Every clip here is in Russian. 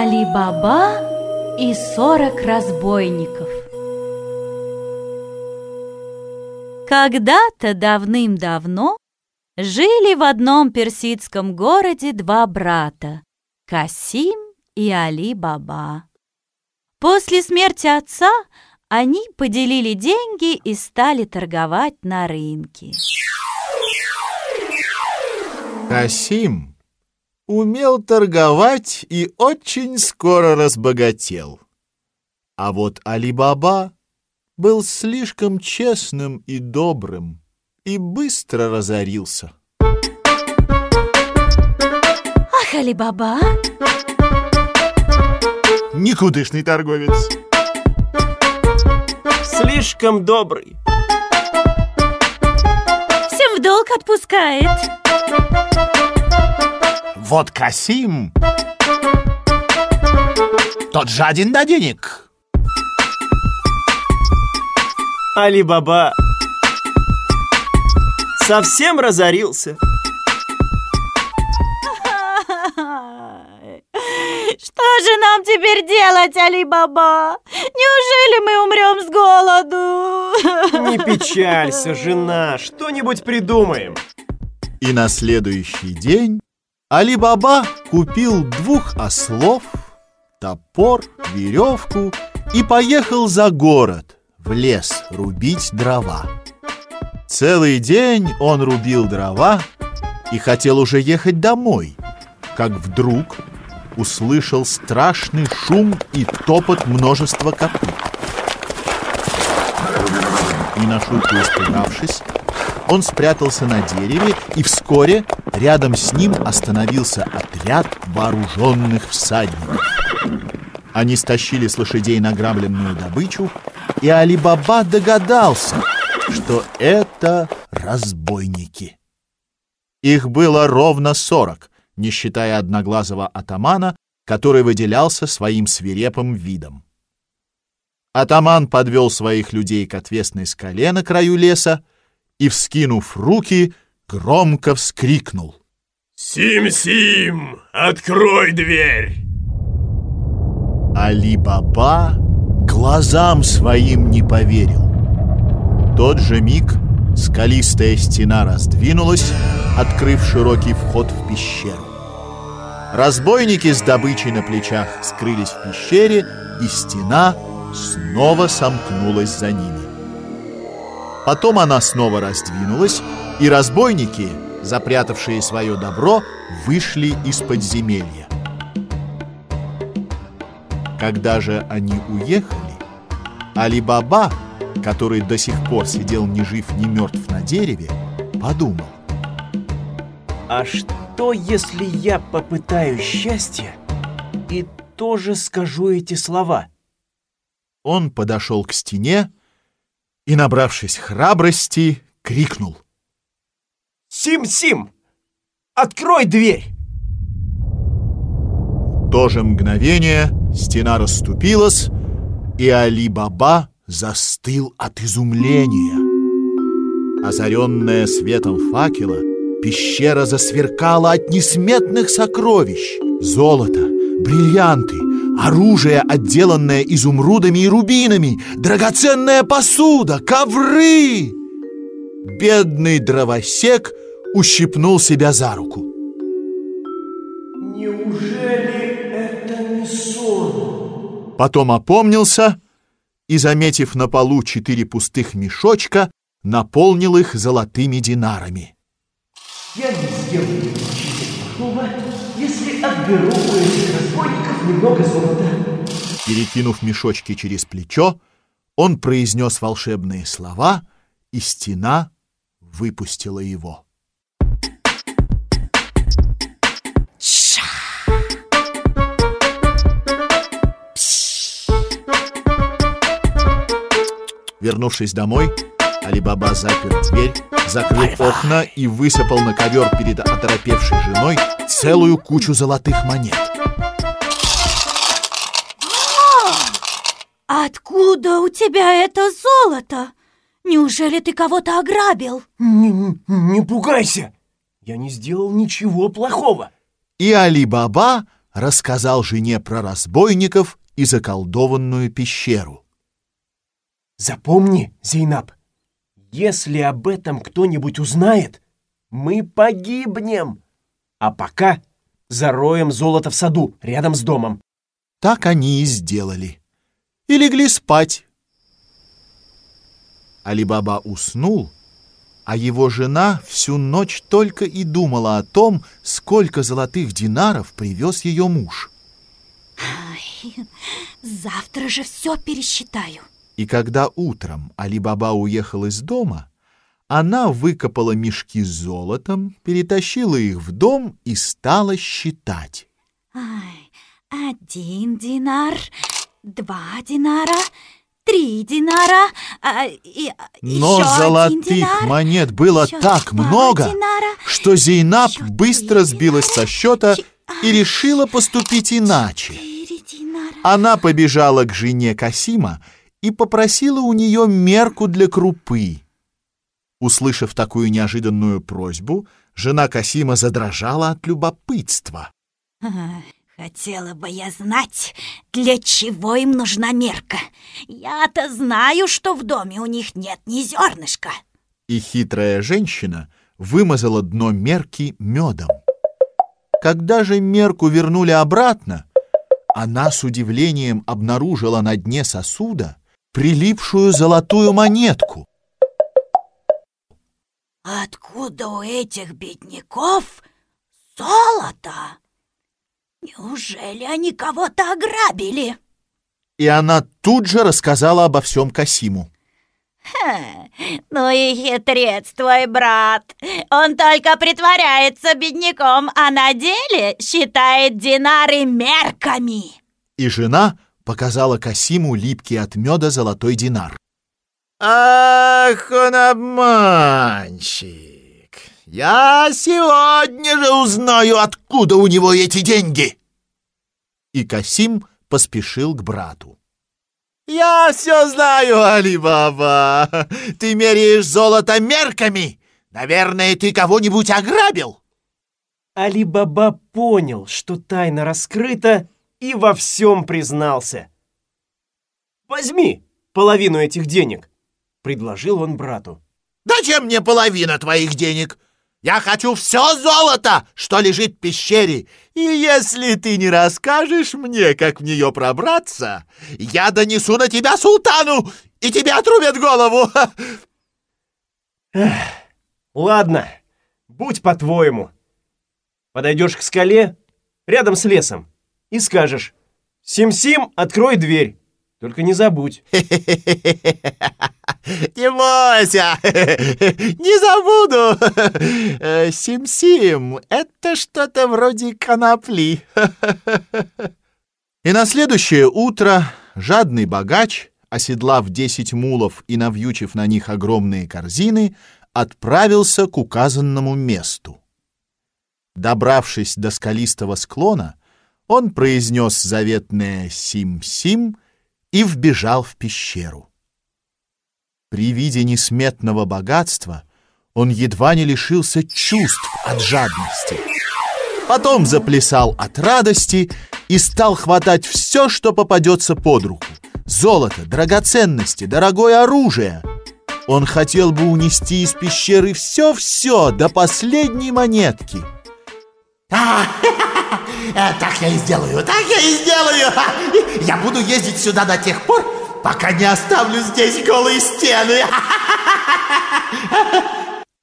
Али-Баба и сорок разбойников Когда-то давным-давно жили в одном персидском городе два брата – Касим и Али-Баба. После смерти отца они поделили деньги и стали торговать на рынке. Касим умел торговать и очень скоро разбогател. А вот Али-Баба был слишком честным и добрым и быстро разорился. Ах, Али-Баба! Никудышный торговец. Слишком добрый. Всем в долг отпускает. Вот Касим, тот жаден до денег. Али-Баба совсем разорился. Что же нам теперь делать, Али-Баба? Неужели мы умрем с голоду? Не печалься, жена, что-нибудь придумаем. И на следующий день Али-Баба купил двух ослов, топор, веревку и поехал за город, в лес, рубить дрова. Целый день он рубил дрова и хотел уже ехать домой, как вдруг услышал страшный шум и топот множества копыт. И на шутку испугавшись, он спрятался на дереве, и вскоре рядом с ним остановился отряд вооруженных всадников. Они стащили с лошадей награбленную добычу, и Али-Баба догадался, что это разбойники. Их было ровно сорок, не считая одноглазого атамана, который выделялся своим свирепым видом. Атаман подвел своих людей к отвесной скале на краю леса и, вскинув руки, громко вскрикнул. «Сим-Сим, открой дверь!» Али-Баба глазам своим не поверил. В тот же миг скалистая стена раздвинулась, открыв широкий вход в пещеру. Разбойники с добычей на плечах скрылись в пещере, и стена снова сомкнулась за ними. Потом она снова раздвинулась, и разбойники, запрятавшие свое добро, вышли из подземелья. Когда же они уехали, Али-Баба, который до сих пор сидел ни жив, ни мертв на дереве, подумал. А что, если я попытаюсь счастья и тоже скажу эти слова? Он подошел к стене и, набравшись храбрости, крикнул. Сим-Сим, открой дверь! В то же мгновение стена расступилась, и Али-Баба застыл от изумления. Озаренная светом факела, пещера засверкала от несметных сокровищ. Золото, бриллианты, оружие, отделанное изумрудами и рубинами, драгоценная посуда, ковры. Бедный дровосек ущипнул себя за руку. Неужели это не сон? Потом опомнился и, заметив на полу четыре пустых мешочка, наполнил их золотыми динарами. Я не сделаю ничего если отберу у этих разбойников немного золота. Перекинув мешочки через плечо, он произнес волшебные слова, и стена выпустила его. Вернувшись домой, Алибаба запер дверь, закрыл окна и высыпал на ковер перед оторопевшей женой целую кучу золотых монет. Откуда у тебя это золото? Неужели ты кого-то ограбил? Не, не пугайся, я не сделал ничего плохого. И Али-Баба рассказал жене про разбойников и заколдованную пещеру. Запомни, Зейнаб, если об этом кто-нибудь узнает, мы погибнем. А пока зароем золото в саду рядом с домом. Так они и сделали. И легли спать. Алибаба уснул, а его жена всю ночь только и думала о том, сколько золотых динаров привез ее муж. Ай, завтра же все пересчитаю. И когда утром Али-Баба уехал из дома, она выкопала мешки с золотом, перетащила их в дом и стала считать. Ай, один динар, два динара, три динара, а, и, Но еще золотых один динар, монет было еще так много, динара, что Зейнаб быстро сбилась со счета че- и решила поступить иначе. Она побежала к жене Касима и попросила у нее мерку для крупы. Услышав такую неожиданную просьбу, жена Касима задрожала от любопытства. Хотела бы я знать, для чего им нужна мерка. Я-то знаю, что в доме у них нет ни зернышка. И хитрая женщина вымазала дно мерки медом. Когда же мерку вернули обратно, она с удивлением обнаружила на дне сосуда прилипшую золотую монетку. Откуда у этих бедняков золото? Неужели они кого-то ограбили? И она тут же рассказала обо всем Касиму. Ха, ну и хитрец твой брат. Он только притворяется бедняком, а на деле считает динары мерками. И жена показала Касиму липкий от меда золотой динар. Ах, он обманщик! Я сегодня же узнаю, откуда у него эти деньги. И Касим поспешил к брату. Я все знаю, Али-Баба. Ты меряешь золото мерками. Наверное, ты кого-нибудь ограбил. Али-Баба понял, что тайна раскрыта, и во всем признался. «Возьми половину этих денег», — предложил он брату. Зачем мне половина твоих денег? Я хочу все золото, что лежит в пещере. И если ты не расскажешь мне, как в нее пробраться, я донесу на тебя султану, и тебе отрубят голову. «Ладно, будь по-твоему. Подойдешь к скале, рядом с лесом, и скажешь, «Сим-Сим, открой дверь, только не забудь». Не бойся, не забуду. Э, Сим-Сим, это что-то вроде конопли. И на следующее утро жадный богач, оседлав десять мулов и навьючив на них огромные корзины, отправился к указанному месту. Добравшись до скалистого склона, он произнес заветное «Сим-Сим» и вбежал в пещеру. При виде несметного богатства он едва не лишился чувств от жадности. Потом заплясал от радости и стал хватать все, что попадется под руку. Золото, драгоценности, дорогое оружие. Он хотел бы унести из пещеры все-все до последней монетки. А, Так я и сделаю, так я и сделаю. Я буду ездить сюда до тех пор, пока не оставлю здесь голые стены.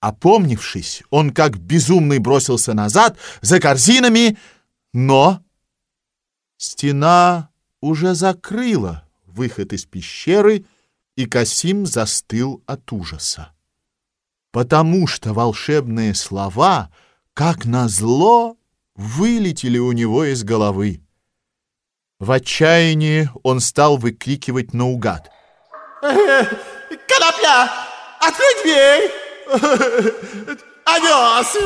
Опомнившись, он как безумный бросился назад за корзинами, но стена уже закрыла выход из пещеры, и Касим застыл от ужаса. Потому что волшебные слова, как назло, вылетели у него из головы. В отчаянии он стал выкрикивать наугад. Конопля, открой дверь. Овес,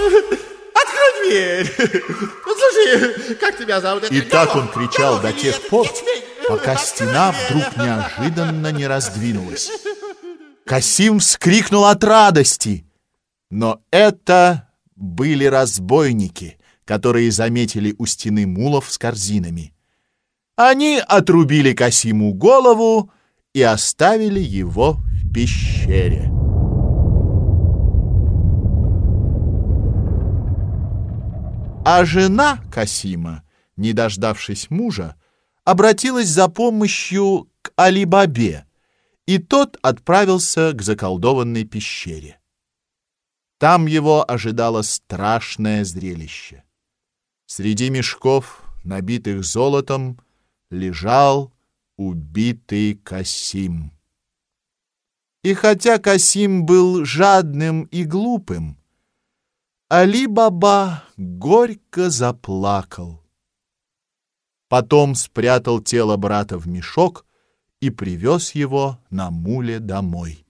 открой дверь. Слушай, как тебя зовут? И так он кричал до тех пор, пока стена вдруг неожиданно не раздвинулась. Касим вскрикнул от радости, но это были разбойники, которые заметили у стены мулов с корзинами. Они отрубили Касиму голову и оставили его в пещере. А жена Касима, не дождавшись мужа, обратилась за помощью к Али-Бабе, и тот отправился к заколдованной пещере. Там его ожидало страшное зрелище. Среди мешков, набитых золотом, лежал убитый Касим. И хотя Касим был жадным и глупым, Али-Баба горько заплакал. Потом спрятал тело брата в мешок и привез его на муле домой.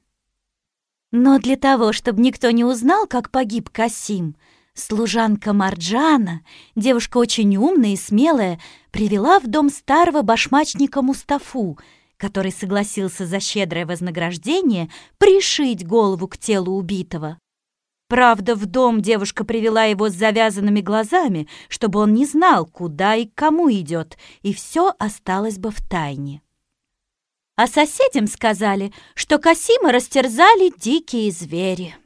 Но для того, чтобы никто не узнал, как погиб Касим, служанка Марджана, девушка очень умная и смелая, привела в дом старого башмачника Мустафу, который согласился за щедрое вознаграждение пришить голову к телу убитого. Правда, в дом девушка привела его с завязанными глазами, чтобы он не знал, куда и к кому идет, и все осталось бы в тайне. А соседям сказали, что Касима растерзали дикие звери.